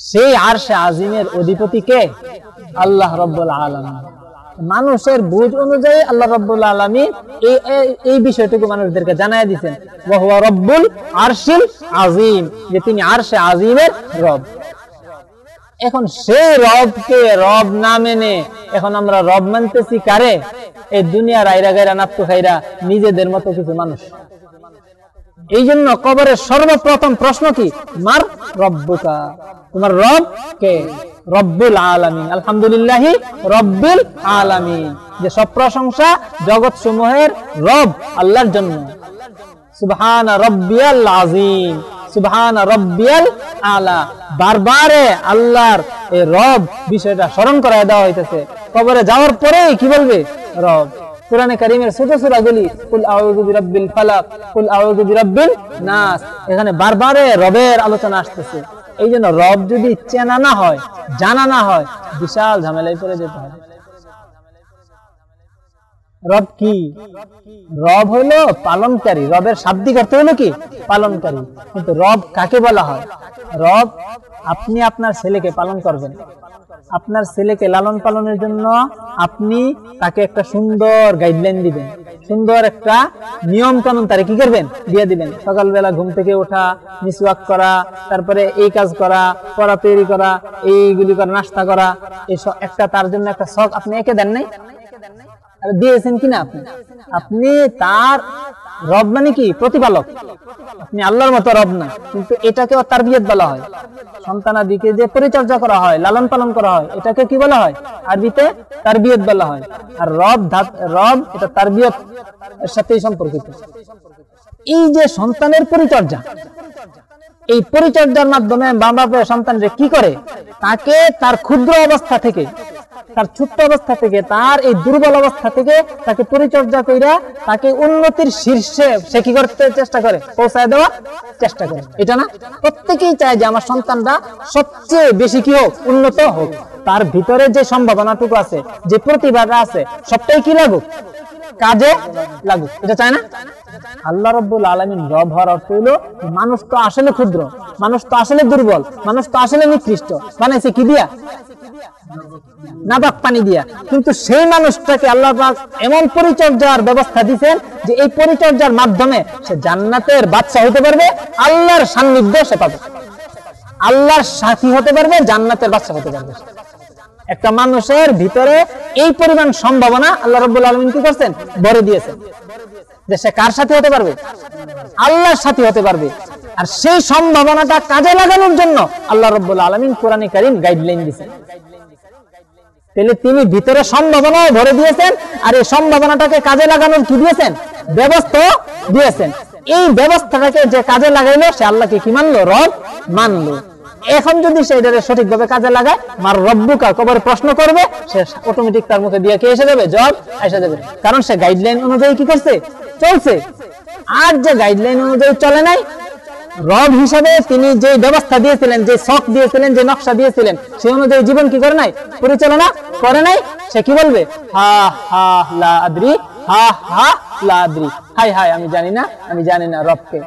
সেই আরশে আজিমের অধিপতি কে? আল্লাহ রব্বুল আলমী মানুষের বুঝ অনুযায়ী আল্লাহ রব্বুল আলমী এই, এই- বিষয়টুকু মানুষদেরকে জানাই দিচ্ছেন ওহুয়া রব্বুল আরশিল আজিম, যে তিনি আরশে আজিমের রব। এখন সেই রবকে রব না মেনে এখন আমরা রব মানতেছি কারে? এই দুনিয়ার আইরা গাইরা নাপ্তু খাইরা নিজেদের মতো কিছু মানুষ। এই জন্য কবরের সর্বপ্রথম প্রশ্ন কি? মার? রব্বুকা। তোমার রব কে? রব্বুল আলামিন। আলহামদুলিল্লাহ রব্বুল আলামিন। যে সব প্রশংসা জগৎ সমূহের রব আল্লাহর জন্য। সুবহান রব্বিয়াল আজিম সুবহান রব্বিয়াল আলা। বারবারে আল্লাহর এই রব বিষয়টা স্মরণ করায় দেওয়া হইতেছে। কবরে যাওয়ার পরে কি বলবে? রব। কোরআনে কারিমের ছোট সূরাগুলি কুল আউযু বিরাব্বিল ফালাক কুল আউযু বিরাব্বিন নাস এখানে বারবারে রবের আলোচনা আসতেছে। এই জন্য রব যদি চেনা না হয়, জানা না হয়, বিশাল ঝামেলায় পড়ে যেতে হয় রব কি? রব হলো পালনকারী। রবের শাব্দিক অর্থ হলো কি? পালনকারী। কিন্তু রব কাকে বলা হয়? রব আপনি আপনার ছেলেকে পালন করবেন। আপনার ছেলেকে লালন পালনের জন্য আপনি তাকে একটা সুন্দর গাইডলাইন দিবেন। সুন্দর একটা নিয়ম কানুন তারে কি করবেন? দিয়ে দিবেন। সকালবেলা ঘুম থেকে ওঠা মিসওয়াক করা, তারপরে এই কাজ করা, পড়া তৈরি করা, এইগুলি করা, নাস্তা করা এই একটা তার জন্য একটা শখ আপনি একে দেন নাই? দিয়েছেন কিনা আপনি? আপনি তার রব মানে কি? প্রতিপালক। আপনি আল্লাহর মতো রব না, কিন্তু এটাকে তার বিয়েত বলা হয়। সন্তানাদিকে যে পরিচর্যা করা হয়, লালন পালন করা হয়, এটাকে কি বলা হয়? আরবিতে তার বিয়েত বলা হয়। আর রব ধাত- রব এটা তার বিয়েত এর সাথেই সম্পর্কিত। এই যে সন্তানের পরিচর্যা, এই পরিচর্যার মাধ্যমে মা সন্তান সন্তানরে কি করে? তাকে তার ক্ষুদ্র অবস্থা থেকে তার ছোট্ট অবস্থা থেকে, তার এই দুর্বল অবস্থা থেকে তাকে পরিচর্যা কইরা তাকে উন্নতির শীর্ষে সে কি করতে চেষ্টা করে? পৌঁছায় দেওয়া চেষ্টা করে। এটা না? প্রত্যেকেই চায় যে আমার সন্তানরা সবচেয়ে বেশি কি হোক, উন্নত হোক। তার ভিতরে যে সম্ভাবনাটুকু আছে, যে প্রতিভাটা আছে, সবটাই কি লাগুক? কাজে লাগুক। এটা চায় না? আল্লাহ রব্বুল আলমিন রব হওয়ার অর্থ হইল, মানুষ তো আসলে ক্ষুদ্র, মানুষ তো আসলে দুর্বল, মানুষ তো আসলে নিকৃষ্ট। বানাইছে কি দিয়া? নাবাক পানি দিয়া। কিন্তু সেই মানুষটাকে আল্লাহ এমন পরিচর্যার ব্যবস্থা দিয়েছেন যে এই পরিচর্যার মাধ্যমে সে জান্নাতের বাচ্চা হতে পারবে, আল্লাহর সান্নিধ্য সে পাবে। আল্লাহর সাথী হতে পারবে, জান্নাতের বাচ্চা হতে পারবে। একটা মানুষের ভিতরে এই পরিমাণ সম্ভাবনা আল্লাহ রব্বুল আলমিন কি করছেন? ভরে দিয়েছেন। যে সে কার সাথে হতে পারবে? আল্লাহর সাথে হতে পারবে। আর সেই সম্ভাবনাটা কাজে লাগানোর জন্য আল্লাহ রব্বুল আলমিন কোরআন কারিম গাইডলাইন দিয়েছেন তাহলে তিনি ভিতরে সম্ভাবনাও ভরে দিয়েছেন আর এই সম্ভাবনাটাকে কাজে লাগানোর কি দিয়েছেন? ব্যবস্থা দিয়েছেন। এই ব্যবস্থাটাকে যে কাজে লাগাইলো, সে আল্লাহকে কি মানলো? রব মানলো। এখন যদি সে এটাকে সঠিকভাবে কাজে লাগায়, মার রব্বুকা কবরে প্রশ্ন করবে, সে অটোমেটিক তার মুখে দিয়ে কে এসে যাবে? জব এসে যাবে। কারণ সে গাইডলাইন অনুযায়ী কি করছে? চলছে। আর যে গাইডলাইন অনুযায়ী চলে নাই রব হিসাবে তিনি যে ব্যবস্থা দিয়েছিলেন, যে শখ দিয়েছিলেন, যে নকশা দিয়েছিলেন, সেই অনুযায়ী জীবন কি করে নাই? পরিচালনা করে নাই? সে কি বলবে? হা হা, লা আদ্রি, হা হা, লা আদ্রি। হাই হাই, আমি জানি না, আমি জানি না রবকে।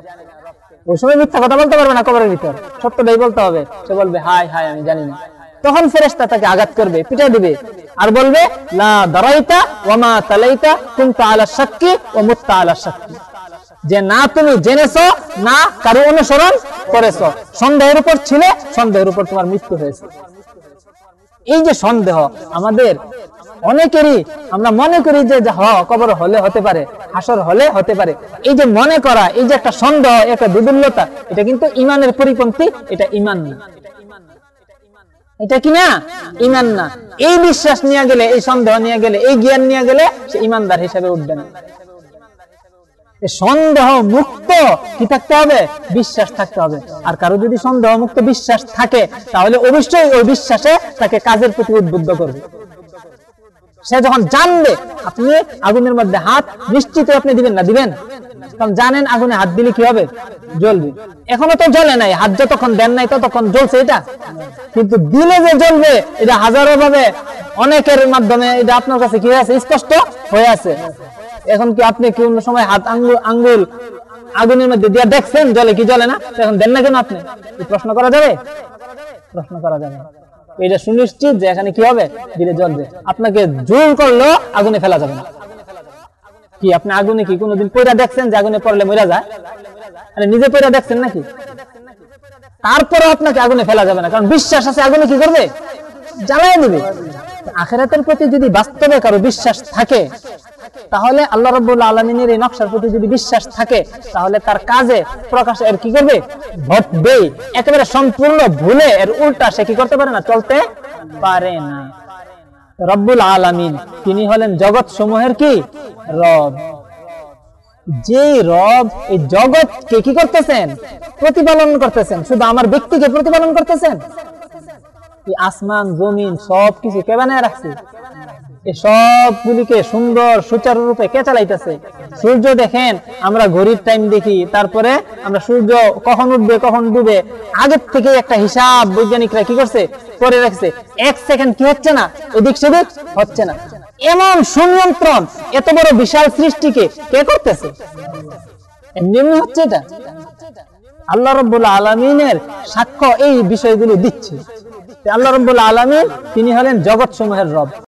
ওই সময় মিথ্যা কথা বলতে পারবে না কবরের ভিতর। সত্যটাই বলতে হবে। সে বলবে, হাই হাই, আমি জানি না। তখন ফেরেশতা তাকে আঘাত করবে পিটাই দিবে। আর বলবে, লা দারাইতা ওয়া মা তালাইতা কুনতা আলা শাক্কি ওয়া মুত্তা আলা শাক্কি। যে না তুমি জেনেছো, না কারও অনুসরণ করেছ। সন্দেহের উপর ছিলে, সন্দেহের উপর তোমার মৃত্যু হয়েছে। এই যে সন্দেহ আমাদের অনেকেরই, আমরা মনে করি যে হ কবর হলে হতে পারে, হাসর হলে হতে পারে। এই যে মনে করা, এই যে একটা সন্দেহ, একটা দুর্বলতা, এটা কিন্তু ইমানের পরিপন্থী, এটা ইমান না। এটা কি না? ইমান না। এই বিশ্বাস নিয়ে গেলে, এই সন্দেহ নিয়ে গেলে, এই জ্ঞান নিয়ে গেলে সে ইমানদার হিসাবে উঠবে না। সন্দেহ মুক্ত কি থাকতে হবে? বিশ্বাস থাকতে হবে। আর কারও যদি সন্দেহ মুক্ত বিশ্বাস থাকে, তাহলে অবশ্যই ওই বিশ্বাসে তাকে কাজের প্রতি উদ্বুদ্ধ করবে। সে যখন জানবে, আপনি আগুনের মধ্যে হাত, নিশ্চিত আপনি দিবেন না, দিবেন? কারণ জানেন আগুনে হাত দিলে কি হবে? জ্বলবে। এখনও তো জ্বলে নাই, হাত যতক্ষণ দেন নাই ততক্ষণ জ্বলছে এটা। কিন্তু দিলে যে জ্বলবে, এটা হাজারো ভাবে অনেকের মাধ্যমে এটা আপনার কাছে কি হয়ে আছে? স্পষ্ট হয়ে আছে। এখন কি আপনি কি অন্য সময় হাত আঙ্গুল আঙ্গুল আগুনের মধ্যে দিয়ে দেখছেন? জলে কি জ্বলে না? এখন দেন না কেন আপনি? প্রশ্ন করা যাবে? প্রশ্ন করা যাবে। এটা সুনিশ্চিত যে এখানে কি হবে? ধীরে জ্বলবে। আপনাকে জোর করলেও আগুনে ফেলা যাবে না। কি, আপনি আগুনে কি কোনোদিন পয়রা দেখছেন যে আগুনে পড়লে মরা যায়? আরে নিজে পয়রা দেখছেন নাকি? তারপরে আপনাকে আগুনে ফেলা যাবে না। কারণ বিশ্বাস আছে আগুনে কি করবে? জ্বালাই দেবে। আখেরাতের প্রতি যদি বাস্তবে কারও বিশ্বাস থাকে তাহলে আল্লাহ রব্বুল আলমিনের এই নকশার প্রতি যদি বিশ্বাস থাকে, তাহলে তার কাজে প্রকাশ এর কি করবে? ঘটবে। একেবারে সম্পূর্ণ ভুলে এর উল্টা সে কি করতে পারে না? চলতে পারে না। রব্বুল আলামিন, তিনি হলেন জগৎ সমূহের কি? রব। যে রব এই জগৎকে কি করতেছেন? প্রতিপালন করতেছেন। শুধু আমার ব্যক্তিকে প্রতিপালন করতেছেন? আসমান, জমিন সব কিছু কে বানায় রাখছে? এই সবগুলিকে সুন্দর সুচারুরূপে কে চালাইতেছে? সূর্য দেখেন, আমরা ঘড়ির টাইম দেখি, তারপরে আমরা সূর্য কখন উঠবে, কখন ডুবে, আগের থেকে একটা হিসাব বৈজ্ঞানিকরা কি করছে? করে রাখছে। এক সেকেন্ড কি হচ্ছে না? এদিক সেদিক হচ্ছে না। এমন সুনিয়ন্ত্রণ, এত বড় বিশাল সৃষ্টিকে কে করতেছে? এমনি হচ্ছে এটা। আল্লাহ রব্বুল আলমিনের সাক্ষ্য এই বিষয়গুলো দিচ্ছে। আল্লাহ রব্বুল আলমিন তিনি হলেন জগৎ সমূহের রব।